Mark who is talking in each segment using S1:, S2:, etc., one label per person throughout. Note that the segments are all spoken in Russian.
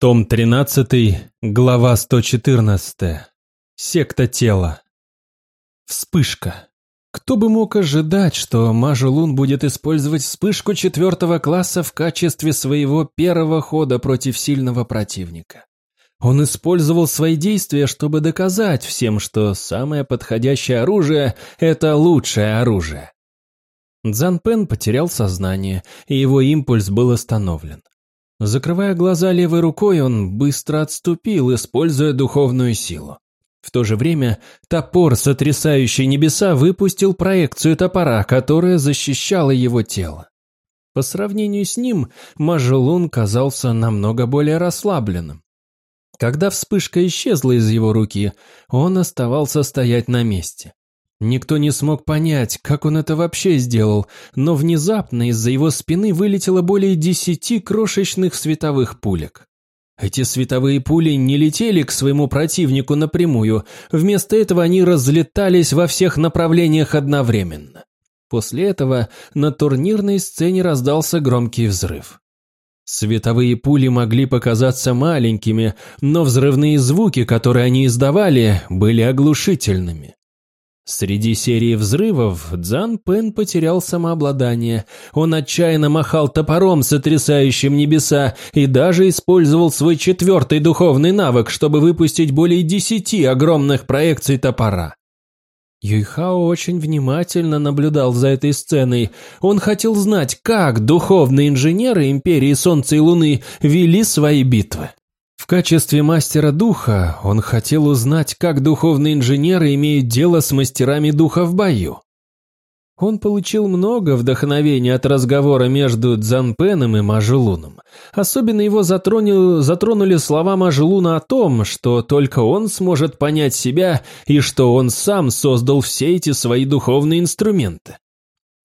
S1: Том 13, глава 114. Секта тела. Вспышка. Кто бы мог ожидать, что Мажелун будет использовать вспышку четвертого класса в качестве своего первого хода против сильного противника? Он использовал свои действия, чтобы доказать всем, что самое подходящее оружие – это лучшее оружие. Цзан Пен потерял сознание, и его импульс был остановлен. Закрывая глаза левой рукой, он быстро отступил, используя духовную силу. В то же время топор, сотрясающий небеса, выпустил проекцию топора, которая защищала его тело. По сравнению с ним, Мажелун казался намного более расслабленным. Когда вспышка исчезла из его руки, он оставался стоять на месте. Никто не смог понять, как он это вообще сделал, но внезапно из-за его спины вылетело более десяти крошечных световых пулек. Эти световые пули не летели к своему противнику напрямую, вместо этого они разлетались во всех направлениях одновременно. После этого на турнирной сцене раздался громкий взрыв. Световые пули могли показаться маленькими, но взрывные звуки, которые они издавали, были оглушительными. Среди серии взрывов Дзан Пен потерял самообладание. Он отчаянно махал топором, сотрясающим небеса, и даже использовал свой четвертый духовный навык, чтобы выпустить более десяти огромных проекций топора. Юйхао очень внимательно наблюдал за этой сценой. Он хотел знать, как духовные инженеры Империи Солнца и Луны вели свои битвы. В качестве мастера духа он хотел узнать, как духовные инженеры имеют дело с мастерами духа в бою. Он получил много вдохновения от разговора между Дзанпеном и Мажелуном. Особенно его затронул, затронули слова Мажелуна о том, что только он сможет понять себя и что он сам создал все эти свои духовные инструменты.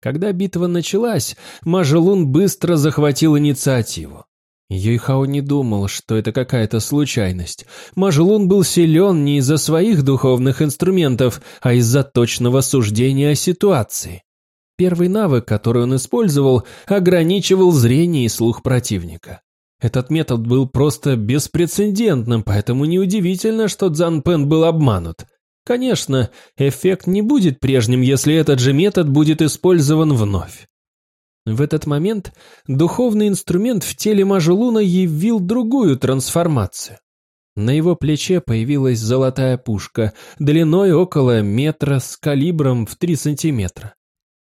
S1: Когда битва началась, Мажелун быстро захватил инициативу. Юйхао не думал, что это какая-то случайность. Мажлун был силен не из-за своих духовных инструментов, а из-за точного суждения о ситуации. Первый навык, который он использовал, ограничивал зрение и слух противника. Этот метод был просто беспрецедентным, поэтому неудивительно, что Цзан Пен был обманут. Конечно, эффект не будет прежним, если этот же метод будет использован вновь. В этот момент духовный инструмент в теле Мажелуна явил другую трансформацию. На его плече появилась золотая пушка, длиной около метра с калибром в 3 сантиметра.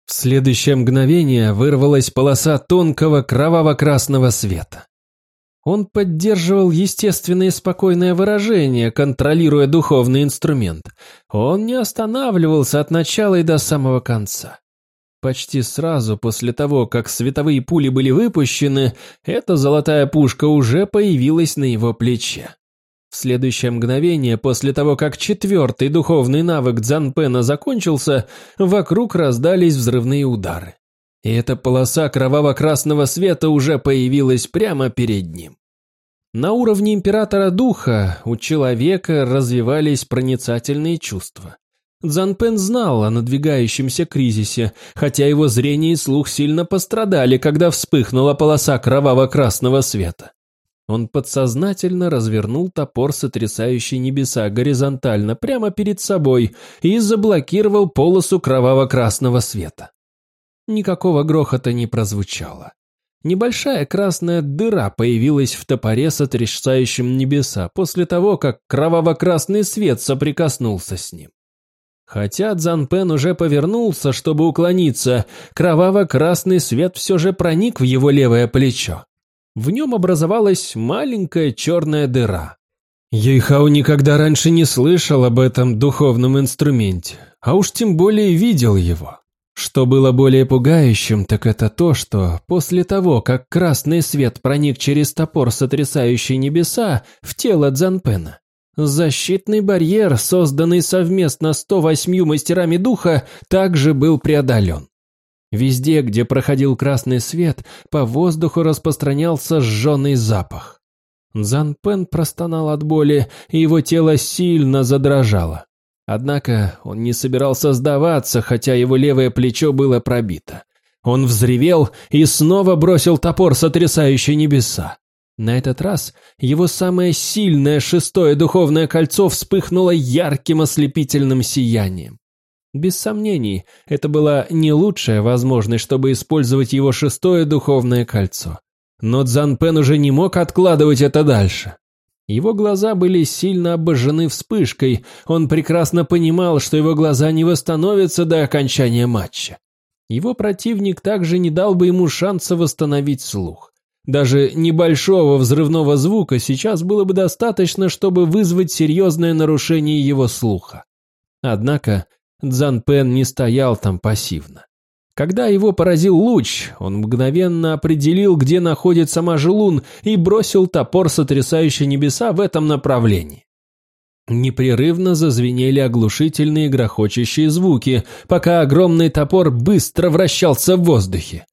S1: В следующее мгновение вырвалась полоса тонкого кроваво-красного света. Он поддерживал естественное и спокойное выражение, контролируя духовный инструмент. Он не останавливался от начала и до самого конца. Почти сразу после того, как световые пули были выпущены, эта золотая пушка уже появилась на его плече. В следующее мгновение, после того, как четвертый духовный навык Дзанпена закончился, вокруг раздались взрывные удары. И эта полоса кроваво-красного света уже появилась прямо перед ним. На уровне императора духа у человека развивались проницательные чувства. Цзанпен знал о надвигающемся кризисе, хотя его зрение и слух сильно пострадали, когда вспыхнула полоса кроваво-красного света. Он подсознательно развернул топор, сотрясающий небеса горизонтально прямо перед собой и заблокировал полосу кроваво-красного света. Никакого грохота не прозвучало. Небольшая красная дыра появилась в топоре, сотрясающем небеса, после того, как кроваво-красный свет соприкоснулся с ним. Хотя Цзанпен уже повернулся, чтобы уклониться, кроваво-красный свет все же проник в его левое плечо. В нем образовалась маленькая черная дыра. Юйхау никогда раньше не слышал об этом духовном инструменте, а уж тем более видел его. Что было более пугающим, так это то, что после того, как красный свет проник через топор, сотрясающий небеса, в тело Дзанпена, Защитный барьер, созданный совместно 108 мастерами духа, также был преодолен. Везде, где проходил красный свет, по воздуху распространялся сжженный запах. Зан Пен простонал от боли, и его тело сильно задрожало. Однако он не собирался сдаваться, хотя его левое плечо было пробито. Он взревел и снова бросил топор, сотрясающий небеса. На этот раз его самое сильное шестое духовное кольцо вспыхнуло ярким ослепительным сиянием. Без сомнений, это была не лучшая возможность, чтобы использовать его шестое духовное кольцо. Но Цзан Пен уже не мог откладывать это дальше. Его глаза были сильно обожжены вспышкой, он прекрасно понимал, что его глаза не восстановятся до окончания матча. Его противник также не дал бы ему шанса восстановить слух. Даже небольшого взрывного звука сейчас было бы достаточно, чтобы вызвать серьезное нарушение его слуха. Однако Цзан Пен не стоял там пассивно. Когда его поразил луч, он мгновенно определил, где находится Мажелун, и бросил топор, сотрясающий небеса, в этом направлении. Непрерывно зазвенели оглушительные грохочущие звуки, пока огромный топор быстро вращался в воздухе.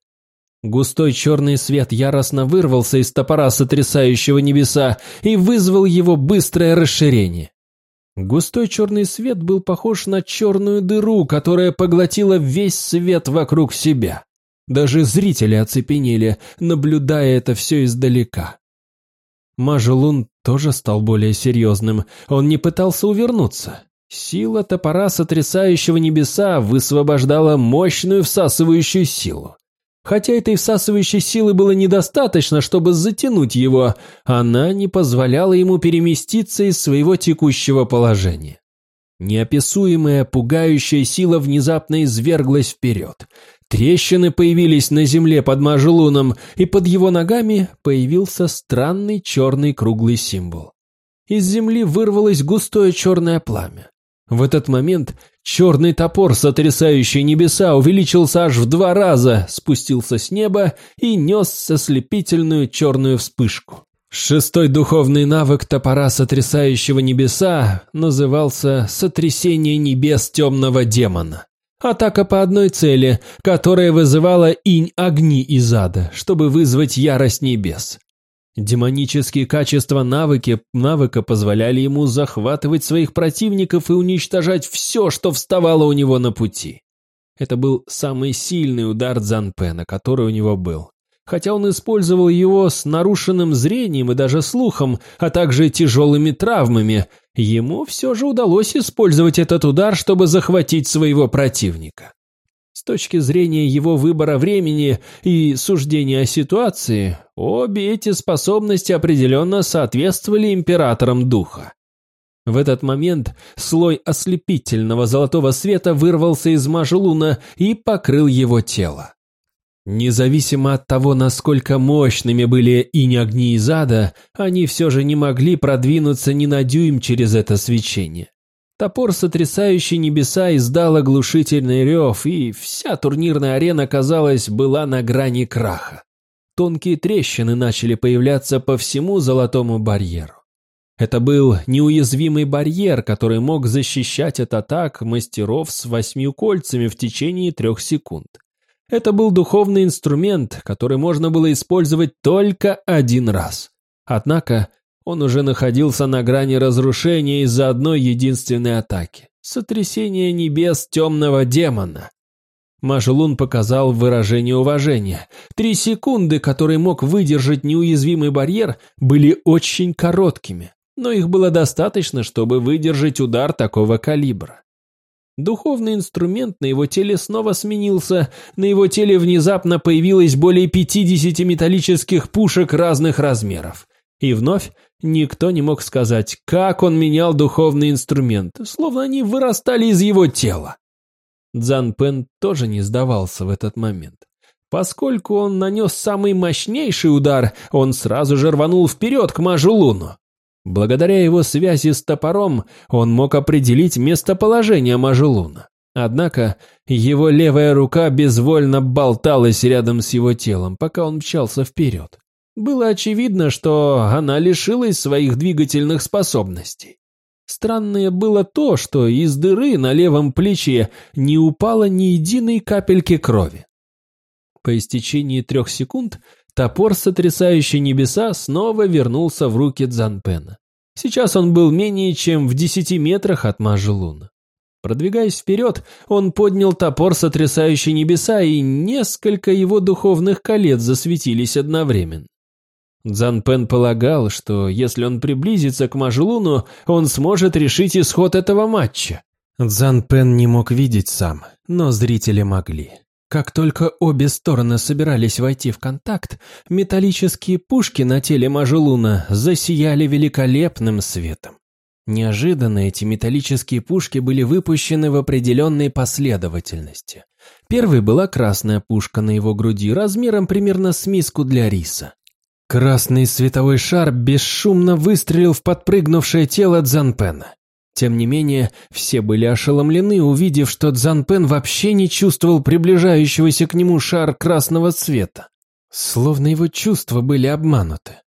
S1: Густой черный свет яростно вырвался из топора, сотрясающего небеса, и вызвал его быстрое расширение. Густой черный свет был похож на черную дыру, которая поглотила весь свет вокруг себя. Даже зрители оцепенели, наблюдая это все издалека. Мажелун тоже стал более серьезным, он не пытался увернуться. Сила топора, сотрясающего небеса, высвобождала мощную всасывающую силу. Хотя этой всасывающей силы было недостаточно, чтобы затянуть его, она не позволяла ему переместиться из своего текущего положения. Неописуемая, пугающая сила внезапно изверглась вперед. Трещины появились на земле под Мажелуном, и под его ногами появился странный черный круглый символ. Из земли вырвалось густое черное пламя. В этот момент черный топор, сотрясающий небеса, увеличился аж в два раза, спустился с неба и нес ослепительную черную вспышку. Шестой духовный навык топора, сотрясающего небеса, назывался «Сотрясение небес темного демона». Атака по одной цели, которая вызывала инь огни из ада, чтобы вызвать ярость небес. Демонические качества навыки, навыка позволяли ему захватывать своих противников и уничтожать все, что вставало у него на пути. Это был самый сильный удар Дзанпена, который у него был. Хотя он использовал его с нарушенным зрением и даже слухом, а также тяжелыми травмами, ему все же удалось использовать этот удар, чтобы захватить своего противника. С точки зрения его выбора времени и суждения о ситуации, обе эти способности определенно соответствовали императорам духа. В этот момент слой ослепительного золотого света вырвался из Мажелуна и покрыл его тело. Независимо от того, насколько мощными были инь огни из ада, они все же не могли продвинуться ни на дюйм через это свечение. Топор, сотрясающий небеса, издал оглушительный рев, и вся турнирная арена, казалось, была на грани краха. Тонкие трещины начали появляться по всему золотому барьеру. Это был неуязвимый барьер, который мог защищать от атак мастеров с восьмью кольцами в течение трех секунд. Это был духовный инструмент, который можно было использовать только один раз. Однако он уже находился на грани разрушения из-за одной единственной атаки – сотрясения небес темного демона. Мажелун показал выражение уважения. Три секунды, которые мог выдержать неуязвимый барьер, были очень короткими, но их было достаточно, чтобы выдержать удар такого калибра. Духовный инструмент на его теле снова сменился, на его теле внезапно появилось более 50 металлических пушек разных размеров. И вновь никто не мог сказать, как он менял духовный инструмент, словно они вырастали из его тела. Цзан Пен тоже не сдавался в этот момент. Поскольку он нанес самый мощнейший удар, он сразу же рванул вперед к Мажулуну. Благодаря его связи с топором он мог определить местоположение Мажулуна. Однако его левая рука безвольно болталась рядом с его телом, пока он мчался вперед. Было очевидно, что она лишилась своих двигательных способностей. Странное было то, что из дыры на левом плече не упало ни единой капельки крови. По истечении трех секунд топор, сотрясающий небеса, снова вернулся в руки Дзанпена. Сейчас он был менее чем в десяти метрах от Мажелуна. Продвигаясь вперед, он поднял топор, сотрясающий небеса, и несколько его духовных колец засветились одновременно. Цзан Пен полагал, что если он приблизится к Мажлуну, он сможет решить исход этого матча. Цзан Пен не мог видеть сам, но зрители могли. Как только обе стороны собирались войти в контакт, металлические пушки на теле Мажелуна засияли великолепным светом. Неожиданно эти металлические пушки были выпущены в определенной последовательности. Первой была красная пушка на его груди размером примерно с миску для риса. Красный световой шар бесшумно выстрелил в подпрыгнувшее тело Дзанпена. Тем не менее, все были ошеломлены, увидев, что Цзанпен вообще не чувствовал приближающегося к нему шар красного цвета. Словно его чувства были обмануты.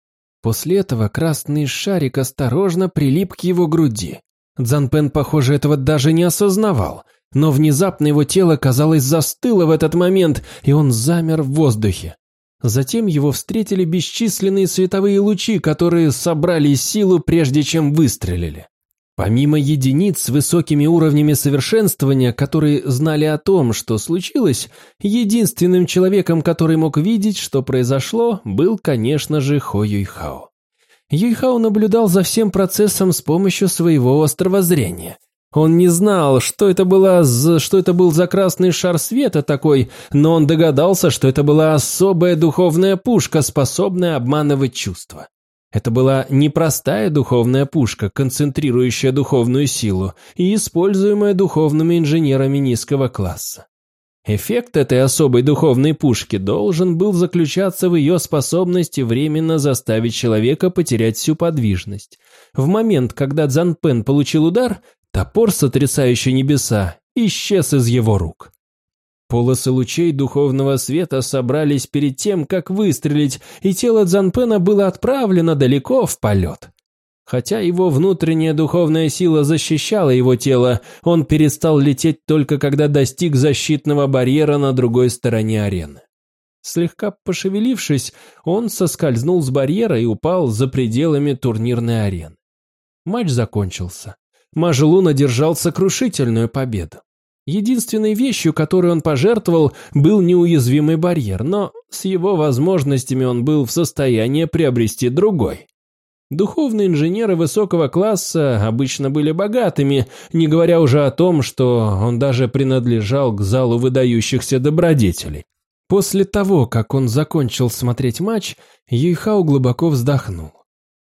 S1: После этого красный шарик осторожно прилип к его груди. Цзанпен, похоже, этого даже не осознавал, но внезапно его тело, казалось, застыло в этот момент, и он замер в воздухе. Затем его встретили бесчисленные световые лучи, которые собрали силу, прежде чем выстрелили. Помимо единиц с высокими уровнями совершенствования, которые знали о том, что случилось, единственным человеком, который мог видеть, что произошло, был, конечно же, Хо Юйхао. Юйхао наблюдал за всем процессом с помощью своего острого зрения. Он не знал, что это, была что это был за красный шар света такой, но он догадался, что это была особая духовная пушка, способная обманывать чувства. Это была непростая духовная пушка, концентрирующая духовную силу и используемая духовными инженерами низкого класса. Эффект этой особой духовной пушки должен был заключаться в ее способности временно заставить человека потерять всю подвижность. В момент, когда Цзанпен получил удар, топор, сотрясающий небеса, исчез из его рук. Полосы лучей духовного света собрались перед тем, как выстрелить, и тело Дзанпена было отправлено далеко в полет. Хотя его внутренняя духовная сила защищала его тело, он перестал лететь только когда достиг защитного барьера на другой стороне арены. Слегка пошевелившись, он соскользнул с барьера и упал за пределами турнирной арены. Матч закончился. Мажелун одержал сокрушительную победу. Единственной вещью, которую он пожертвовал, был неуязвимый барьер, но с его возможностями он был в состоянии приобрести другой. Духовные инженеры высокого класса обычно были богатыми, не говоря уже о том, что он даже принадлежал к залу выдающихся добродетелей. После того, как он закончил смотреть матч, Юйхао глубоко вздохнул.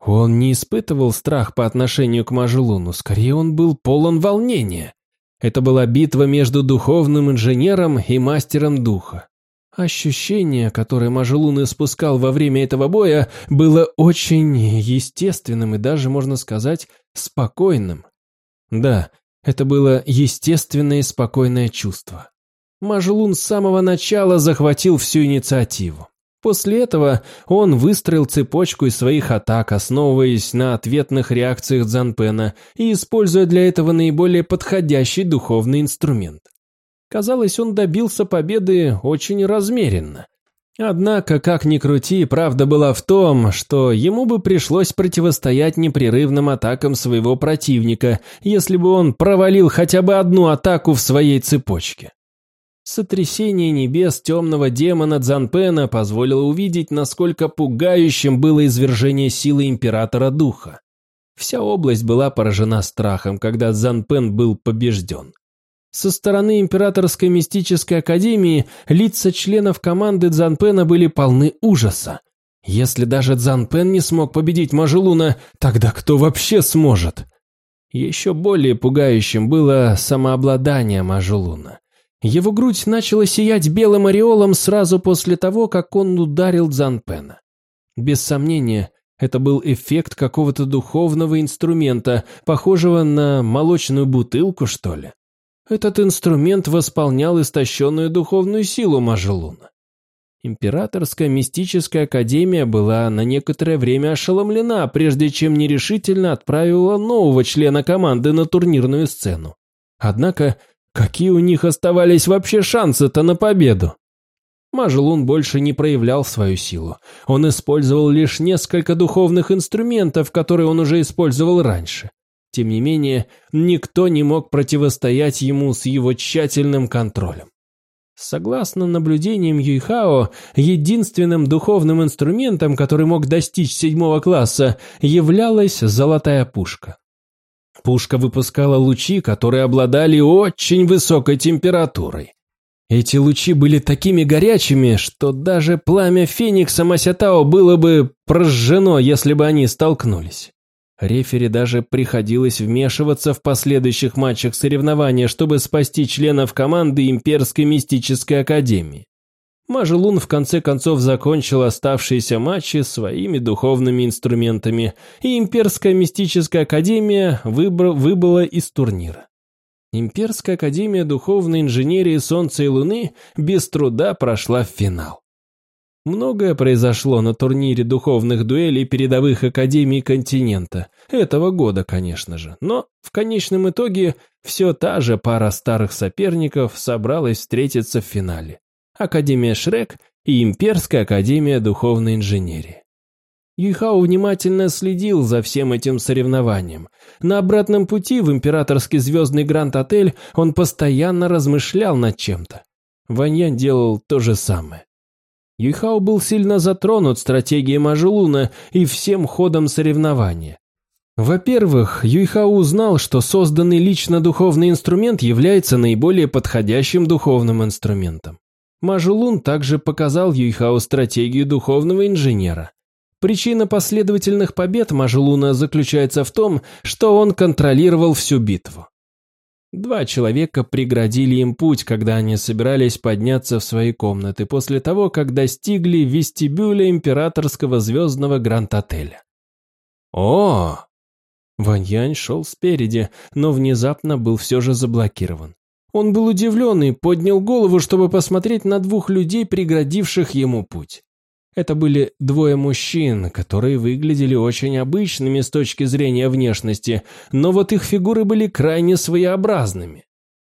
S1: Он не испытывал страх по отношению к Мажелуну, скорее он был полон волнения. Это была битва между духовным инженером и мастером духа. Ощущение, которое Мажелун испускал во время этого боя, было очень естественным и даже, можно сказать, спокойным. Да, это было естественное и спокойное чувство. Мажелун с самого начала захватил всю инициативу. После этого он выстроил цепочку из своих атак, основываясь на ответных реакциях Дзанпена и используя для этого наиболее подходящий духовный инструмент. Казалось, он добился победы очень размеренно. Однако, как ни крути, правда была в том, что ему бы пришлось противостоять непрерывным атакам своего противника, если бы он провалил хотя бы одну атаку в своей цепочке. Сотрясение небес темного демона Дзанпена позволило увидеть, насколько пугающим было извержение силы Императора Духа. Вся область была поражена страхом, когда Дзанпен был побежден. Со стороны Императорской мистической академии лица членов команды Дзанпена были полны ужаса. Если даже Дзанпен не смог победить Мажелуна, тогда кто вообще сможет? Еще более пугающим было самообладание Мажелуна. Его грудь начала сиять белым ореолом сразу после того, как он ударил Дзанпена. Без сомнения, это был эффект какого-то духовного инструмента, похожего на молочную бутылку, что ли. Этот инструмент восполнял истощенную духовную силу Мажелуна. Императорская мистическая академия была на некоторое время ошеломлена, прежде чем нерешительно отправила нового члена команды на турнирную сцену. Однако Какие у них оставались вообще шансы-то на победу? Мажелун больше не проявлял свою силу. Он использовал лишь несколько духовных инструментов, которые он уже использовал раньше. Тем не менее, никто не мог противостоять ему с его тщательным контролем. Согласно наблюдениям Юйхао, единственным духовным инструментом, который мог достичь седьмого класса, являлась золотая пушка. Пушка выпускала лучи, которые обладали очень высокой температурой. Эти лучи были такими горячими, что даже пламя Феникса Масятао было бы прожжено, если бы они столкнулись. Рефери даже приходилось вмешиваться в последующих матчах соревнования, чтобы спасти членов команды Имперской мистической академии. Мажелун в конце концов закончил оставшиеся матчи своими духовными инструментами, и Имперская мистическая академия выбра выбыла из турнира. Имперская академия духовной инженерии Солнца и Луны без труда прошла в финал. Многое произошло на турнире духовных дуэлей передовых академий континента, этого года, конечно же, но в конечном итоге все та же пара старых соперников собралась встретиться в финале. Академия Шрек и Имперская академия духовной инженерии. Юйхао внимательно следил за всем этим соревнованием. На обратном пути в императорский звездный Гранд-отель он постоянно размышлял над чем-то. Ваньян делал то же самое. Юйхао был сильно затронут стратегией Мажелуна и всем ходом соревнования. Во-первых, Юйхао узнал, что созданный лично духовный инструмент является наиболее подходящим духовным инструментом. Мажулун также показал Юйхао стратегию духовного инженера. Причина последовательных побед Мажлуна заключается в том, что он контролировал всю битву. Два человека преградили им путь, когда они собирались подняться в свои комнаты после того, как достигли вестибюля императорского звездного гранд-отеля. «О!» Ваньянь шел спереди, но внезапно был все же заблокирован. Он был удивлен и поднял голову, чтобы посмотреть на двух людей, преградивших ему путь. Это были двое мужчин, которые выглядели очень обычными с точки зрения внешности, но вот их фигуры были крайне своеобразными.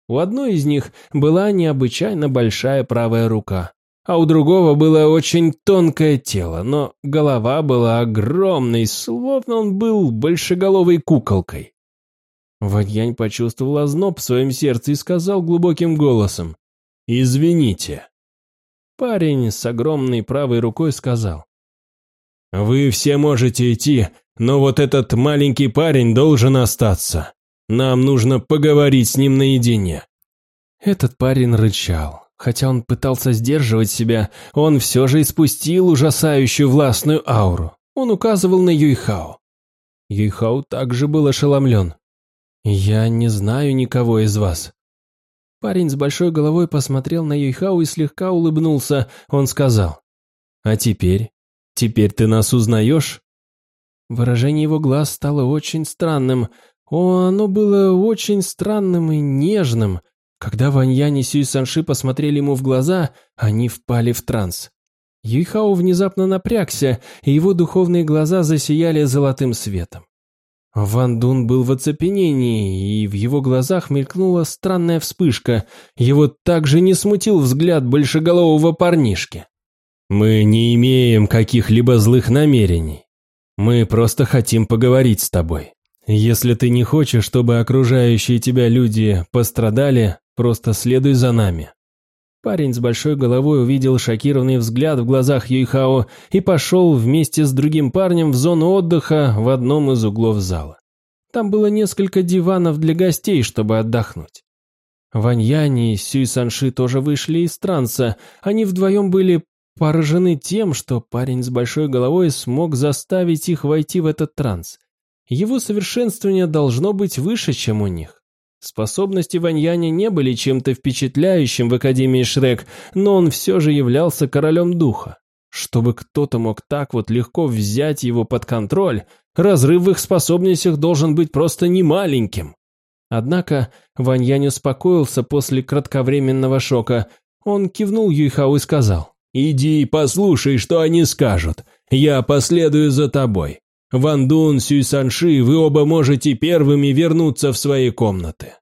S1: У одной из них была необычайно большая правая рука, а у другого было очень тонкое тело, но голова была огромной, словно он был большеголовой куколкой. Ваньянь почувствовал озноб в своем сердце и сказал глубоким голосом «Извините». Парень с огромной правой рукой сказал. «Вы все можете идти, но вот этот маленький парень должен остаться. Нам нужно поговорить с ним наедине». Этот парень рычал. Хотя он пытался сдерживать себя, он все же испустил ужасающую властную ауру. Он указывал на Юйхао. Юйхао также был ошеломлен. «Я не знаю никого из вас. Парень с большой головой посмотрел на Юйхау и слегка улыбнулся. Он сказал, «А теперь? Теперь ты нас узнаешь?» Выражение его глаз стало очень странным. О, оно было очень странным и нежным. Когда Ваньянь и Сюй Санши посмотрели ему в глаза, они впали в транс. Юйхао внезапно напрягся, и его духовные глаза засияли золотым светом. Ван Дун был в оцепенении, и в его глазах мелькнула странная вспышка. Его также не смутил взгляд большеголового парнишки. «Мы не имеем каких-либо злых намерений. Мы просто хотим поговорить с тобой. Если ты не хочешь, чтобы окружающие тебя люди пострадали, просто следуй за нами. Парень с большой головой увидел шокированный взгляд в глазах Юйхао и пошел вместе с другим парнем в зону отдыха в одном из углов зала. Там было несколько диванов для гостей, чтобы отдохнуть. Ваньянь и Сюй Санши тоже вышли из транса. Они вдвоем были поражены тем, что парень с большой головой смог заставить их войти в этот транс. Его совершенствование должно быть выше, чем у них. Способности Ваньяня не были чем-то впечатляющим в Академии Шрек, но он все же являлся королем духа. Чтобы кто-то мог так вот легко взять его под контроль, разрыв в их способностях должен быть просто немаленьким. Однако Ваньянь успокоился после кратковременного шока. Он кивнул Юйхау и сказал, «Иди и послушай, что они скажут. Я последую за тобой. Ван Дун, Сюй Санши, вы оба можете первыми вернуться в свои комнаты».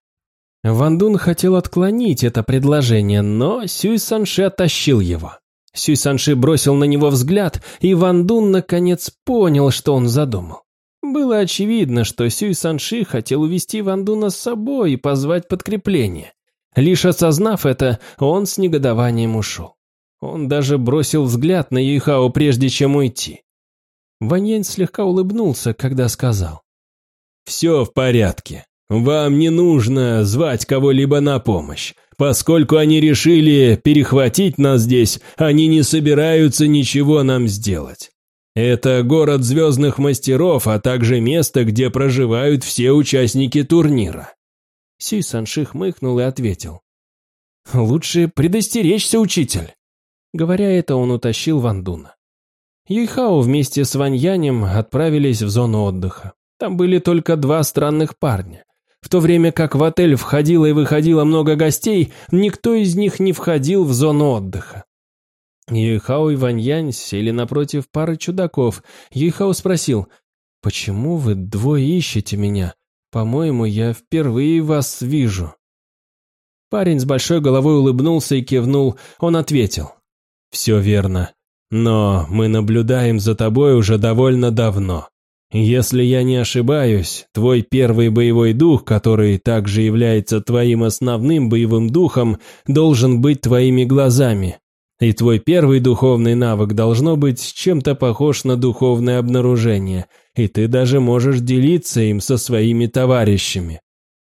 S1: Ван Дун хотел отклонить это предложение, но Сюй Санши оттащил его. Сюй Санши бросил на него взгляд, и Ван Дун наконец понял, что он задумал. Было очевидно, что Сюй Санши хотел увести Ван Дуна с собой и позвать подкрепление. Лишь осознав это, он с негодованием ушел. Он даже бросил взгляд на Юйхао, прежде чем уйти. Ваньянь слегка улыбнулся, когда сказал. «Все в порядке. Вам не нужно звать кого-либо на помощь. Поскольку они решили перехватить нас здесь, они не собираются ничего нам сделать. Это город звездных мастеров, а также место, где проживают все участники турнира. Си Санши хмыкнул и ответил. «Лучше предостеречься, учитель!» Говоря это, он утащил Вандуна. Юйхао вместе с Ваньянем отправились в зону отдыха. Там были только два странных парня. В то время как в отель входило и выходило много гостей, никто из них не входил в зону отдыха. Юйхао и Ваньянь сели напротив пары чудаков. Юйхао спросил, «Почему вы двое ищете меня? По-моему, я впервые вас вижу». Парень с большой головой улыбнулся и кивнул. Он ответил, «Все верно. Но мы наблюдаем за тобой уже довольно давно. Если я не ошибаюсь, твой первый боевой дух, который также является твоим основным боевым духом, должен быть твоими глазами. И твой первый духовный навык должно быть чем-то похож на духовное обнаружение, и ты даже можешь делиться им со своими товарищами.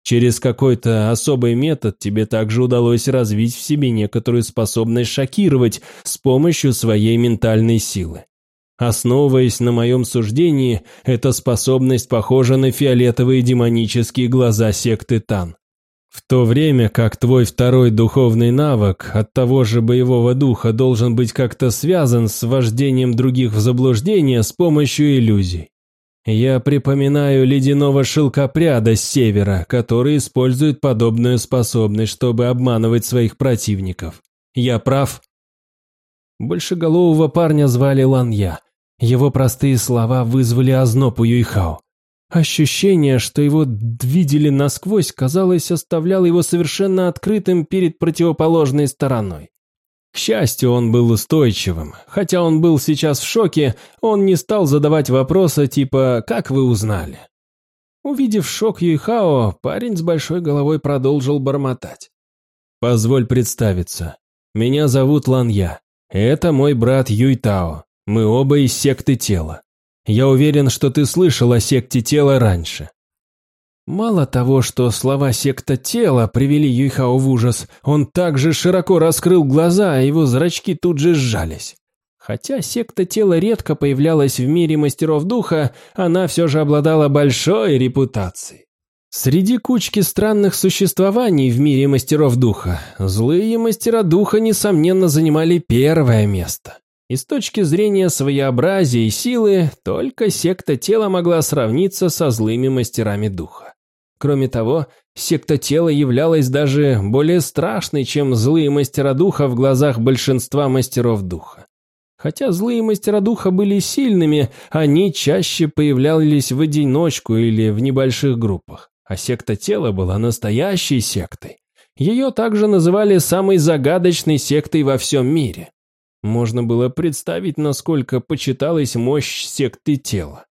S1: Через какой-то особый метод тебе также удалось развить в себе некоторую способность шокировать с помощью своей ментальной силы. Основываясь на моем суждении, эта способность похожа на фиолетовые демонические глаза секты Тан. В то время как твой второй духовный навык от того же боевого духа должен быть как-то связан с вождением других в заблуждение с помощью иллюзий. Я припоминаю ледяного шелкопряда с севера, который использует подобную способность, чтобы обманывать своих противников. Я прав? Большеголового парня звали Ланья. Его простые слова вызвали озноб у Юйхао. Ощущение, что его видели насквозь, казалось, оставляло его совершенно открытым перед противоположной стороной. К счастью, он был устойчивым. Хотя он был сейчас в шоке, он не стал задавать вопросы типа «Как вы узнали?». Увидев шок Юйхао, парень с большой головой продолжил бормотать. «Позволь представиться. Меня зовут Ланья. Это мой брат Юйтао. Мы оба из секты тела. Я уверен, что ты слышал о секте тела раньше. Мало того, что слова секта тела привели Юйхао в ужас, он также широко раскрыл глаза, а его зрачки тут же сжались. Хотя секта тела редко появлялась в мире мастеров духа, она все же обладала большой репутацией. Среди кучки странных существований в мире мастеров духа, злые мастера духа, несомненно, занимали первое место. И с точки зрения своеобразия и силы, только секта тела могла сравниться со злыми мастерами духа. Кроме того, секта тела являлась даже более страшной, чем злые мастера духа в глазах большинства мастеров духа. Хотя злые мастера духа были сильными, они чаще появлялись в одиночку или в небольших группах, а секта тела была настоящей сектой. Ее также называли самой загадочной сектой во всем мире. Можно было представить, насколько почиталась мощь секты тела.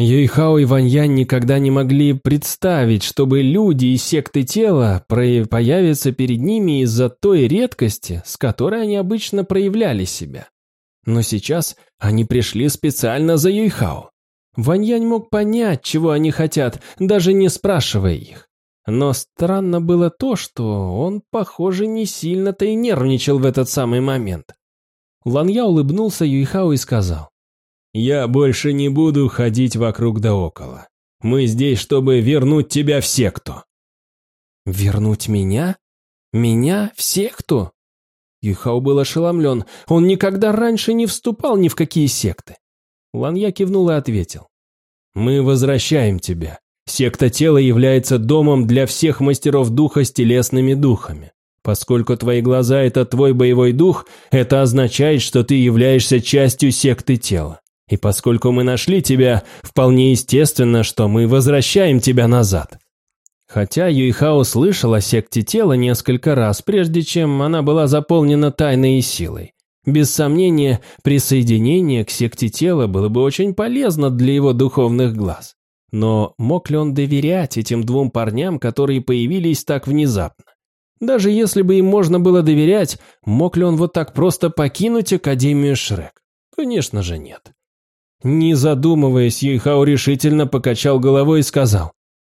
S1: Юйхао и Ваньян никогда не могли представить, чтобы люди из секты тела появятся перед ними из-за той редкости, с которой они обычно проявляли себя. Но сейчас они пришли специально за Юйхао. Ваньянь мог понять, чего они хотят, даже не спрашивая их. Но странно было то, что он, похоже, не сильно-то и нервничал в этот самый момент. Ланья улыбнулся Юйхао и сказал, «Я больше не буду ходить вокруг да около. Мы здесь, чтобы вернуть тебя в секту». «Вернуть меня? Меня в секту?» Юйхао был ошеломлен. Он никогда раньше не вступал ни в какие секты. Ланья кивнул и ответил. «Мы возвращаем тебя. Секта тела является домом для всех мастеров духа с телесными духами. Поскольку твои глаза – это твой боевой дух, это означает, что ты являешься частью секты тела. И поскольку мы нашли тебя, вполне естественно, что мы возвращаем тебя назад. Хотя Юйхао слышал о секте тела несколько раз, прежде чем она была заполнена тайной и силой. Без сомнения, присоединение к секте тела было бы очень полезно для его духовных глаз. Но мог ли он доверять этим двум парням, которые появились так внезапно? Даже если бы им можно было доверять, мог ли он вот так просто покинуть Академию Шрек? Конечно же нет. Не задумываясь, Юйхао решительно покачал головой и сказал,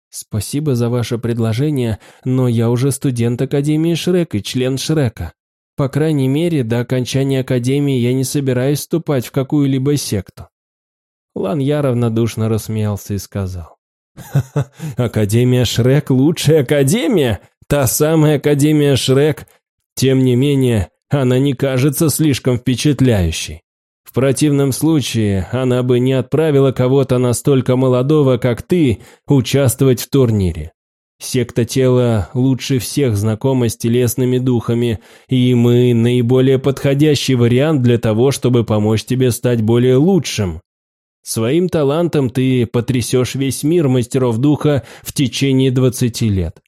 S1: «Спасибо за ваше предложение, но я уже студент Академии Шрек и член Шрека. По крайней мере, до окончания Академии я не собираюсь вступать в какую-либо секту». Лан Я равнодушно рассмеялся и сказал, «Ха-ха, Академия Шрек – лучшая Академия? Та самая Академия Шрек? Тем не менее, она не кажется слишком впечатляющей. В противном случае она бы не отправила кого-то настолько молодого, как ты, участвовать в турнире. Секта тела лучше всех знакома с телесными духами, и мы наиболее подходящий вариант для того, чтобы помочь тебе стать более лучшим. Своим талантом ты потрясешь весь мир мастеров духа в течение двадцати лет.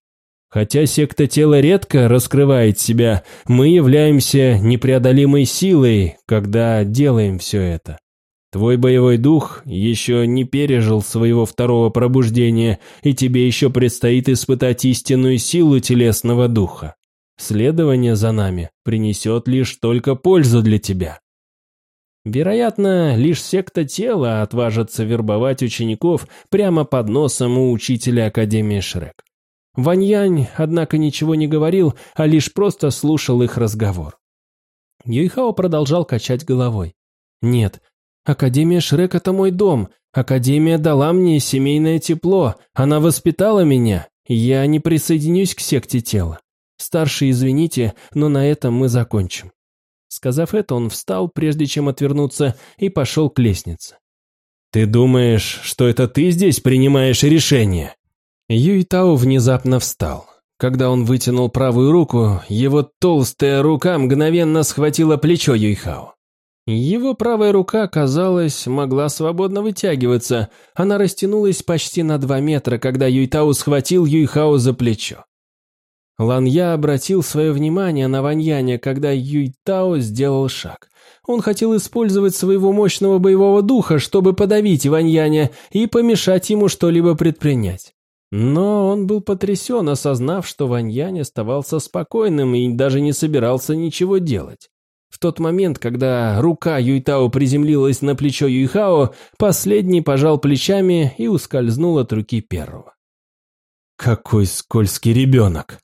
S1: Хотя секта тела редко раскрывает себя, мы являемся непреодолимой силой, когда делаем все это. Твой боевой дух еще не пережил своего второго пробуждения, и тебе еще предстоит испытать истинную силу телесного духа. Следование за нами принесет лишь только пользу для тебя. Вероятно, лишь секта тела отважится вербовать учеников прямо под носом у учителя Академии Шрек. Ваньянь, однако, ничего не говорил, а лишь просто слушал их разговор. Юйхао продолжал качать головой. «Нет, Академия Шрек – это мой дом. Академия дала мне семейное тепло. Она воспитала меня. Я не присоединюсь к секте тела. Старший, извините, но на этом мы закончим». Сказав это, он встал, прежде чем отвернуться, и пошел к лестнице. «Ты думаешь, что это ты здесь принимаешь решение?» Юй Тао внезапно встал. Когда он вытянул правую руку, его толстая рука мгновенно схватила плечо Юйхао. Его правая рука, казалось, могла свободно вытягиваться. Она растянулась почти на два метра, когда Юйтау схватил Юйхао за плечо. Ланья обратил свое внимание на Ваньяня, когда Юйтао сделал шаг. Он хотел использовать своего мощного боевого духа, чтобы подавить Ваньяня и помешать ему что-либо предпринять. Но он был потрясен, осознав, что Ваньянь оставался спокойным и даже не собирался ничего делать. В тот момент, когда рука Юйтао приземлилась на плечо Юйхао, последний пожал плечами и ускользнул от руки первого. «Какой скользкий ребенок!»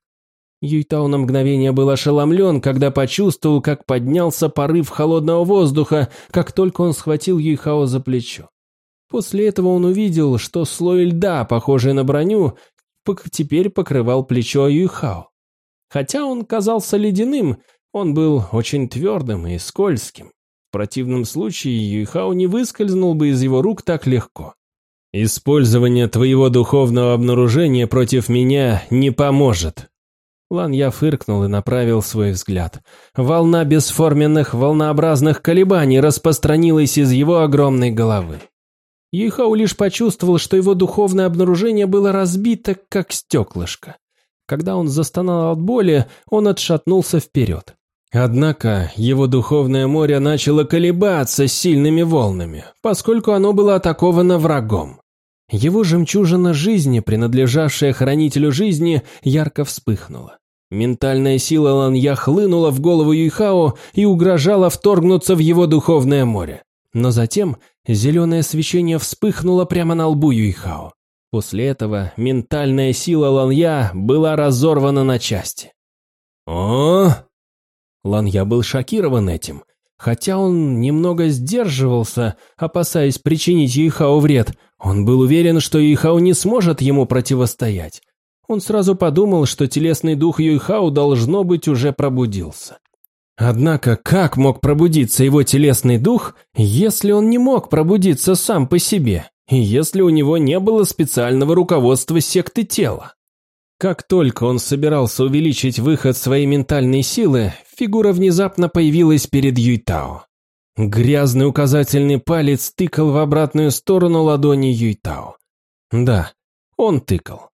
S1: Юйтао на мгновение был ошеломлен, когда почувствовал, как поднялся порыв холодного воздуха, как только он схватил Юйхао за плечо. После этого он увидел, что слой льда, похожий на броню, теперь покрывал плечо Юйхао. Хотя он казался ледяным, он был очень твердым и скользким. В противном случае Юйхао не выскользнул бы из его рук так легко. «Использование твоего духовного обнаружения против меня не поможет», Лан Я фыркнул и направил свой взгляд. Волна бесформенных волнообразных колебаний распространилась из его огромной головы. Юйхау лишь почувствовал, что его духовное обнаружение было разбито, как стеклышко. Когда он застонал от боли, он отшатнулся вперед. Однако его духовное море начало колебаться сильными волнами, поскольку оно было атаковано врагом. Его жемчужина жизни, принадлежавшая хранителю жизни, ярко вспыхнула. Ментальная сила Ланья хлынула в голову Юйхао и угрожала вторгнуться в его духовное море. Но затем зеленое свечение вспыхнуло прямо на лбу Юйхао. После этого ментальная сила Ланья была разорвана на части. «О!» Ланья был шокирован этим. Хотя он немного сдерживался, опасаясь причинить Юйхао вред, он был уверен, что Юйхао не сможет ему противостоять. Он сразу подумал, что телесный дух Юйхао должно быть уже пробудился. Однако как мог пробудиться его телесный дух, если он не мог пробудиться сам по себе, и если у него не было специального руководства секты тела? Как только он собирался увеличить выход своей ментальной силы, фигура внезапно появилась перед Юйтао. Грязный указательный палец тыкал в обратную сторону ладони Юйтао. Да, он тыкал.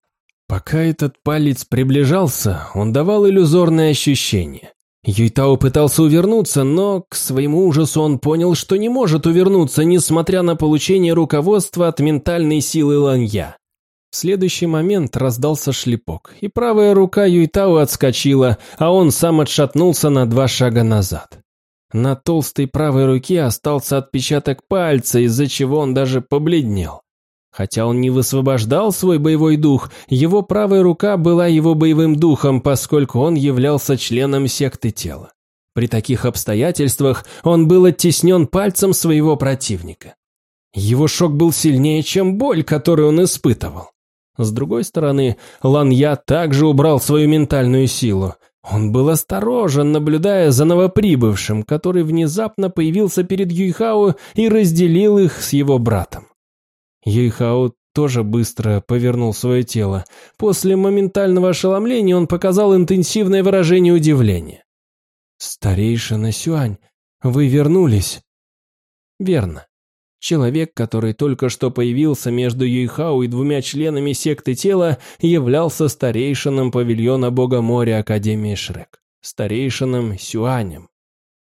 S1: Пока этот палец приближался, он давал иллюзорное ощущение. Юйтао пытался увернуться, но к своему ужасу он понял, что не может увернуться, несмотря на получение руководства от ментальной силы Ланья. В следующий момент раздался шлепок, и правая рука Юйтау отскочила, а он сам отшатнулся на два шага назад. На толстой правой руке остался отпечаток пальца, из-за чего он даже побледнел. Хотя он не высвобождал свой боевой дух, его правая рука была его боевым духом, поскольку он являлся членом секты тела. При таких обстоятельствах он был оттеснен пальцем своего противника. Его шок был сильнее, чем боль, которую он испытывал. С другой стороны, Ланья также убрал свою ментальную силу. Он был осторожен, наблюдая за новоприбывшим, который внезапно появился перед Юйхао и разделил их с его братом. Ейхао тоже быстро повернул свое тело. После моментального ошеломления он показал интенсивное выражение удивления. «Старейшина Сюань, вы вернулись?» «Верно. Человек, который только что появился между Юйхао и двумя членами секты тела, являлся старейшином павильона Бога моря Академии Шрек. Старейшином Сюанем.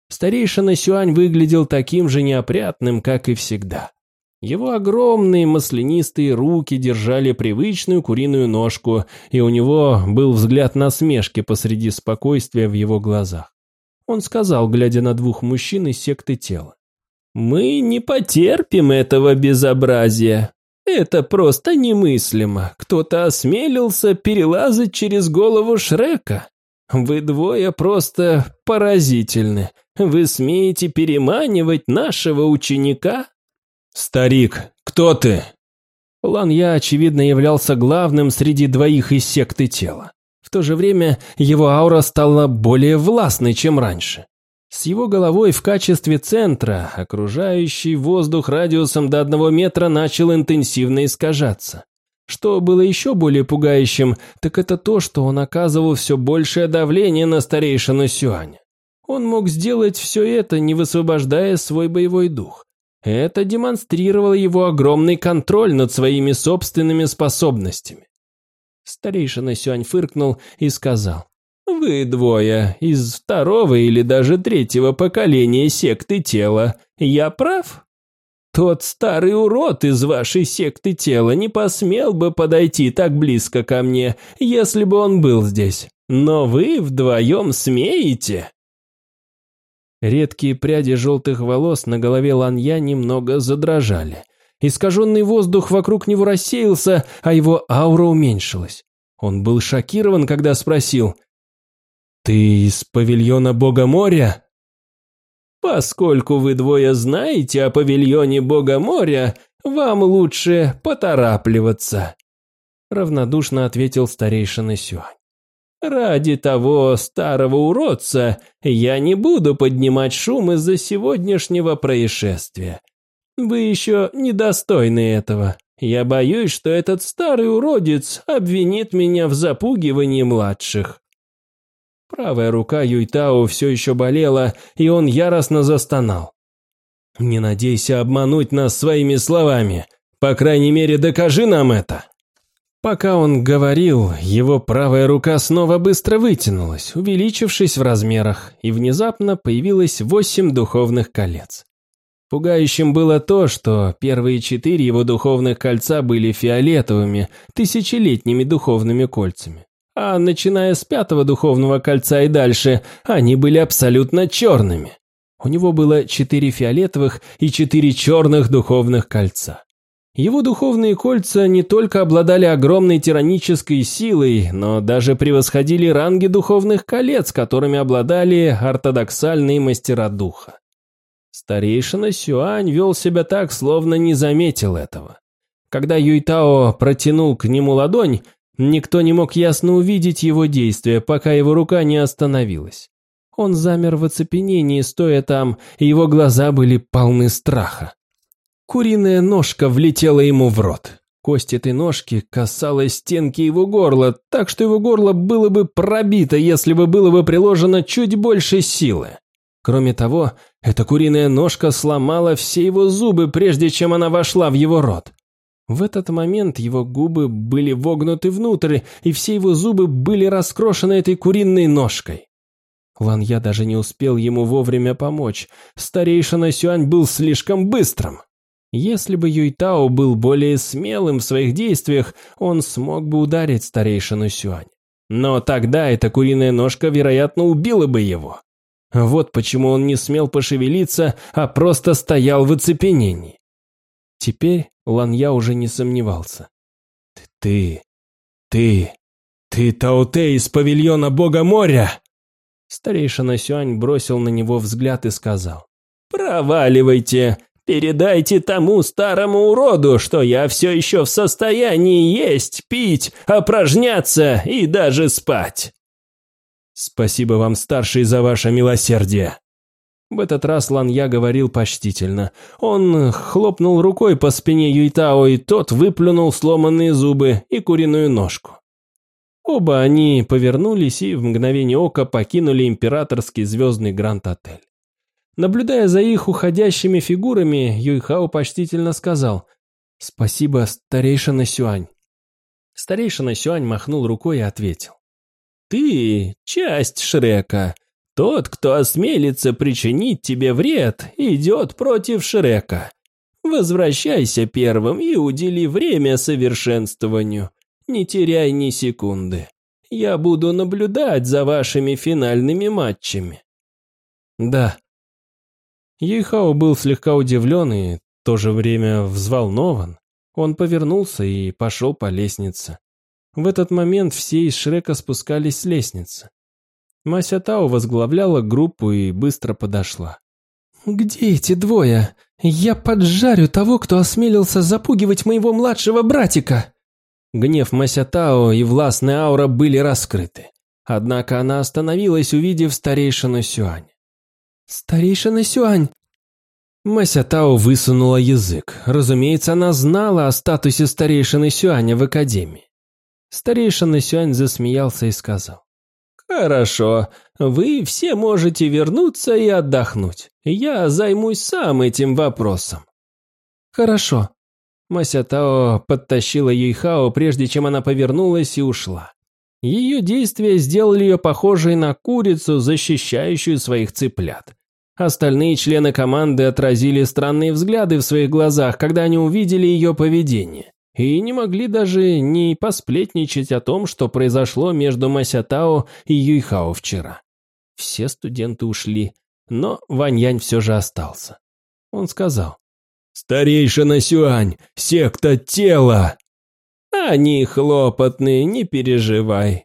S1: Старейшина Сюань выглядел таким же неопрятным, как и всегда. Его огромные маслянистые руки держали привычную куриную ножку, и у него был взгляд насмешки посреди спокойствия в его глазах. Он сказал, глядя на двух мужчин из секты тела. «Мы не потерпим этого безобразия. Это просто немыслимо. Кто-то осмелился перелазать через голову Шрека. Вы двое просто поразительны. Вы смеете переманивать нашего ученика?» «Старик, кто ты?» Лан Я, очевидно, являлся главным среди двоих из секты тела. В то же время его аура стала более властной, чем раньше. С его головой в качестве центра окружающий воздух радиусом до одного метра начал интенсивно искажаться. Что было еще более пугающим, так это то, что он оказывал все большее давление на старейшину Сюаня. Он мог сделать все это, не высвобождая свой боевой дух. Это демонстрировало его огромный контроль над своими собственными способностями. Старейшина Сюань фыркнул и сказал, «Вы двое из второго или даже третьего поколения секты тела. Я прав?» Тот старый урод из вашей секты тела не посмел бы подойти так близко ко мне, если бы он был здесь. Но вы вдвоем смеете?» Редкие пряди желтых волос на голове Ланья немного задрожали. Искаженный воздух вокруг него рассеялся, а его аура уменьшилась. Он был шокирован, когда спросил «Ты из павильона Бога моря?» «Поскольку вы двое знаете о павильоне Бога моря, вам лучше поторапливаться», равнодушно ответил старейшина Сюань. Ради того старого уродца я не буду поднимать шум из-за сегодняшнего происшествия. Вы еще недостойны этого. Я боюсь, что этот старый уродец обвинит меня в запугивании младших. Правая рука Юйтао все еще болела, и он яростно застонал. «Не надейся обмануть нас своими словами. По крайней мере, докажи нам это». Пока он говорил, его правая рука снова быстро вытянулась, увеличившись в размерах, и внезапно появилось восемь духовных колец. Пугающим было то, что первые четыре его духовных кольца были фиолетовыми, тысячелетними духовными кольцами. А начиная с пятого духовного кольца и дальше, они были абсолютно черными. У него было четыре фиолетовых и четыре черных духовных кольца. Его духовные кольца не только обладали огромной тиранической силой, но даже превосходили ранги духовных колец, которыми обладали ортодоксальные мастера духа. Старейшина Сюань вел себя так, словно не заметил этого. Когда Юйтао протянул к нему ладонь, никто не мог ясно увидеть его действия, пока его рука не остановилась. Он замер в оцепенении, стоя там, и его глаза были полны страха. Куриная ножка влетела ему в рот. Кость этой ножки касалась стенки его горла, так что его горло было бы пробито, если бы было бы приложено чуть больше силы. Кроме того, эта куриная ножка сломала все его зубы, прежде чем она вошла в его рот. В этот момент его губы были вогнуты внутрь, и все его зубы были раскрошены этой куриной ножкой. Ланья даже не успел ему вовремя помочь. Старейшина Сюань был слишком быстрым. Если бы Юйтао был более смелым в своих действиях, он смог бы ударить старейшину Сюань. Но тогда эта куриная ножка, вероятно, убила бы его. Вот почему он не смел пошевелиться, а просто стоял в оцепенении. Теперь Ланья уже не сомневался. «Ты, ты, ты Тауте из павильона бога моря!» Старейшина Сюань бросил на него взгляд и сказал. «Проваливайте! Передайте тому старому уроду, что я все еще в состоянии есть, пить, опражняться и даже спать!» «Спасибо вам, старший, за ваше милосердие!» В этот раз Ланья говорил почтительно. Он хлопнул рукой по спине Юйтао, и тот выплюнул сломанные зубы и куриную ножку. Оба они повернулись и в мгновение ока покинули императорский звездный Гранд-отель. Наблюдая за их уходящими фигурами, Юйхао почтительно сказал «Спасибо, старейшина Сюань». Старейшина Сюань махнул рукой и ответил «Ты – часть Шрека. Тот, кто осмелится причинить тебе вред, идет против Шрека. Возвращайся первым и удели время совершенствованию. Не теряй ни секунды. Я буду наблюдать за вашими финальными матчами». «Да», Ейхао был слегка удивлен и в то же время взволнован. Он повернулся и пошел по лестнице. В этот момент все из Шрека спускались с лестницы. Мася Тао возглавляла группу и быстро подошла. «Где эти двое? Я поджарю того, кто осмелился запугивать моего младшего братика!» Гнев Мася Тао и властная аура были раскрыты. Однако она остановилась, увидев старейшину Сюань. «Старейшина Сюань!» Мася Тао высунула язык. Разумеется, она знала о статусе старейшины Сюаня в Академии. Старейшина Сюань засмеялся и сказал. «Хорошо, вы все можете вернуться и отдохнуть. Я займусь сам этим вопросом». «Хорошо». Мася Тао подтащила Юйхао, прежде чем она повернулась и ушла. Ее действия сделали ее похожей на курицу, защищающую своих цыплят. Остальные члены команды отразили странные взгляды в своих глазах, когда они увидели ее поведение, и не могли даже не посплетничать о том, что произошло между Масятао и Юйхао вчера. Все студенты ушли, но Ваньянь все же остался. Он сказал, «Старейшина Сюань, секта тела!» «Они хлопотные, не переживай».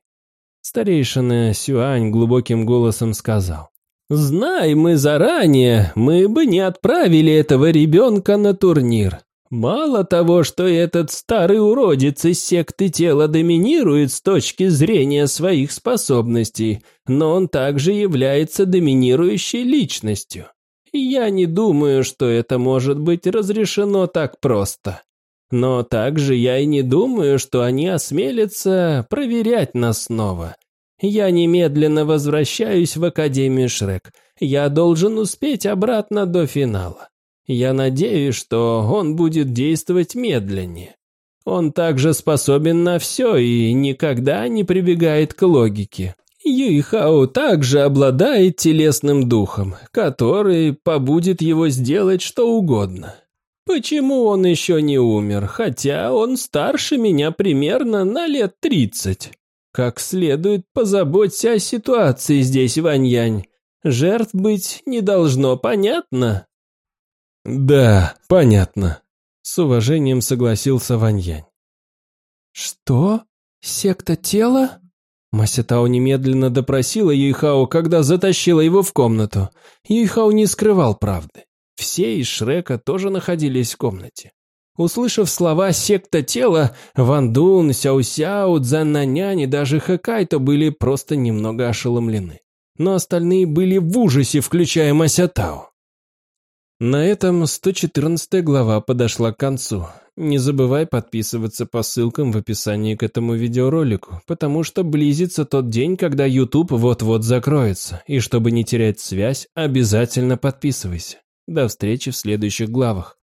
S1: Старейшина Сюань глубоким голосом сказал. «Знай мы заранее, мы бы не отправили этого ребенка на турнир. Мало того, что этот старый уродец из секты тела доминирует с точки зрения своих способностей, но он также является доминирующей личностью. Я не думаю, что это может быть разрешено так просто. Но также я и не думаю, что они осмелятся проверять нас снова. Я немедленно возвращаюсь в Академию Шрек. Я должен успеть обратно до финала. Я надеюсь, что он будет действовать медленнее. Он также способен на все и никогда не прибегает к логике. Юйхао также обладает телесным духом, который побудит его сделать что угодно. Почему он еще не умер, хотя он старше меня примерно на лет тридцать? Как следует позаботься о ситуации здесь, Ваньянь. Жертв быть не должно, понятно? Да, понятно. С уважением согласился Ваньянь. Что? Секта тела? Масятао немедленно допросила Юйхао, когда затащила его в комнату. Юйхао не скрывал правды. Все из Шрека тоже находились в комнате. Услышав слова «секта тела», Ван Дун, Сяо Сяо, Цзэн и даже Хэкайто были просто немного ошеломлены. Но остальные были в ужасе, включая Масятао. На этом 114 глава подошла к концу. Не забывай подписываться по ссылкам в описании к этому видеоролику, потому что близится тот день, когда YouTube вот-вот закроется, и чтобы не терять связь, обязательно подписывайся. До встречи в следующих главах.